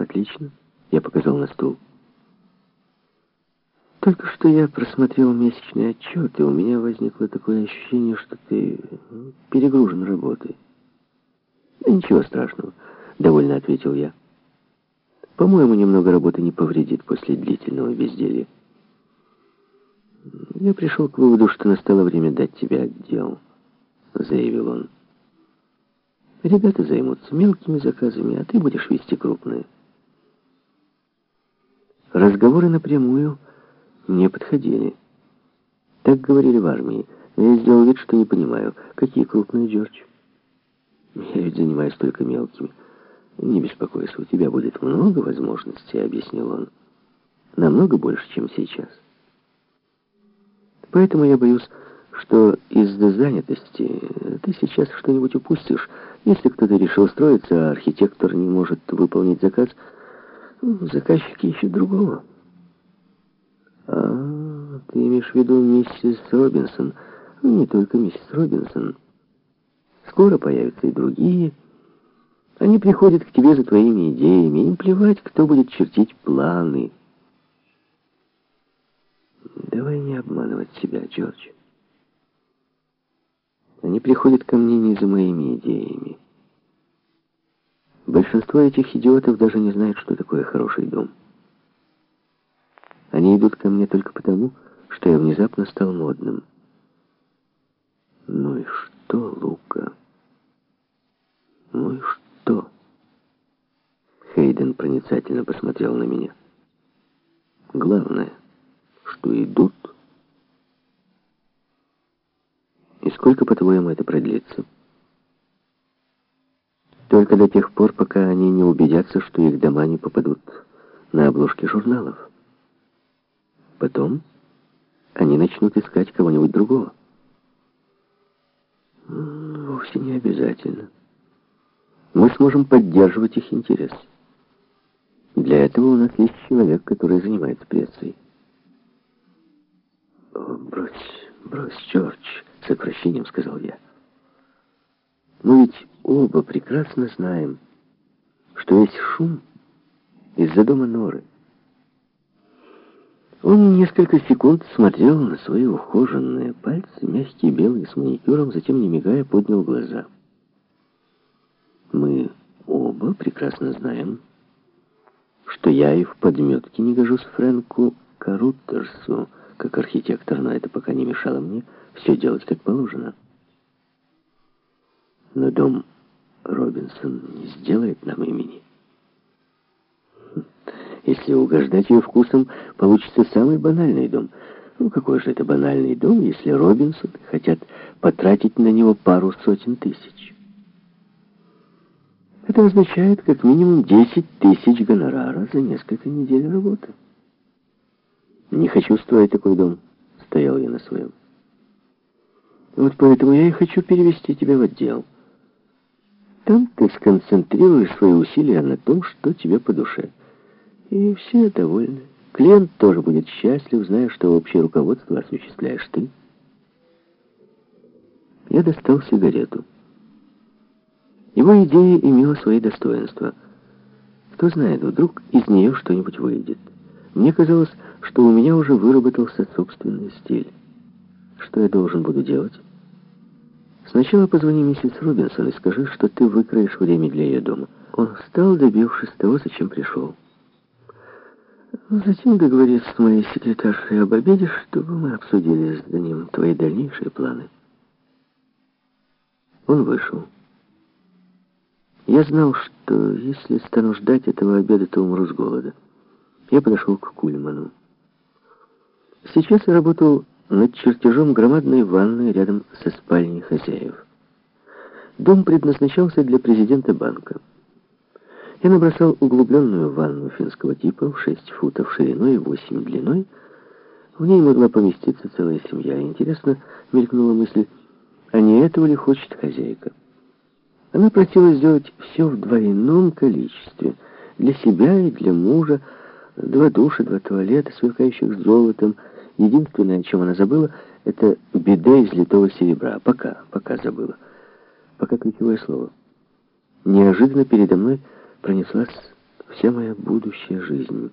отлично. Я показал на стул. Только что я просмотрел месячный отчет, и у меня возникло такое ощущение, что ты перегружен работой. Да ничего страшного, довольно ответил я. По-моему, немного работы не повредит после длительного безделья. Я пришел к выводу, что настало время дать тебе отдел, заявил он. Ребята займутся мелкими заказами, а ты будешь вести крупные. Разговоры напрямую не подходили. Так говорили в армии. Я сделал вид, что не понимаю. Какие крупные, Джордж? Я ведь занимаюсь только мелкими. Не беспокойся, у тебя будет много возможностей, объяснил он. Намного больше, чем сейчас. Поэтому я боюсь, что из-за занятости ты сейчас что-нибудь упустишь. Если кто-то решил строиться, а архитектор не может выполнить заказ, заказчик ищет другого. А, ты имеешь в виду миссис Робинсон? Не только миссис Робинсон. Скоро появятся и другие. Они приходят к тебе за твоими идеями. Им плевать, кто будет чертить планы. Давай не обманывать себя, Джордж. Они приходят ко мне не за моими идеями. Большинство этих идиотов даже не знает, что такое хороший дом. Они идут ко мне только потому, что я внезапно стал модным. Ну и что, Лука? Ну и что? Хейден проницательно посмотрел на меня. Главное, что идут. И сколько, по-твоему, это продлится? Только до тех пор, пока они не убедятся, что их дома не попадут на обложки журналов. Потом они начнут искать кого-нибудь другого. Вовсе не обязательно. Мы сможем поддерживать их интерес. Для этого у нас есть человек, который занимается прессой. Брось, брось, Джордж, с отвращением сказал я. Мы ведь оба прекрасно знаем, что весь шум из-за дома Норы. Он несколько секунд смотрел на свои ухоженные пальцы, мягкие белые с маникюром, затем, не мигая, поднял глаза. Мы оба прекрасно знаем, что я и в подметке не гожусь Фрэнку Карутерсу, как архитектор, но это пока не мешало мне все делать как положено. Но дом Робинсон не сделает нам имени. Если угождать ее вкусом, получится самый банальный дом. Ну, какой же это банальный дом, если Робинсон хотят потратить на него пару сотен тысяч? Это означает как минимум 10 тысяч гонорара за несколько недель работы. Не хочу строить такой дом, стоял я на своем. Вот поэтому я и хочу перевести тебя в отдел. Там ты сконцентрируешь свои усилия на том, что тебе по душе. И все довольны. Клиент тоже будет счастлив, зная, что общее руководство осуществляешь ты. Я достал сигарету. Его идея имела свои достоинства. Кто знает, вдруг из нее что-нибудь выйдет. Мне казалось, что у меня уже выработался собственный стиль. Что я должен буду делать? Сначала позвони миссис Робинсон и скажи, что ты выкроешь время для ее дома. Он встал, добившись того, зачем пришел. Затем договорись с моей секретаршей об обеде, чтобы мы обсудили с ним твои дальнейшие планы. Он вышел. Я знал, что если стану ждать этого обеда, то умру с голода. Я подошел к Кульману. Сейчас я работал над чертежом громадной ванной рядом со спальней хозяев. Дом предназначался для президента банка. Я набросал углубленную ванну финского типа в 6 футов шириной и 8 длиной. В ней могла поместиться целая семья. Интересно, мелькнула мысль, а не этого ли хочет хозяйка? Она просила сделать все в двойном количестве. Для себя и для мужа. Два душа, два туалета, сверкающих золотом. Единственное, о чем она забыла, это беда из литого серебра. Пока, пока забыла. Пока ключевое слово. Неожиданно передо мной пронеслась вся моя будущая жизнь.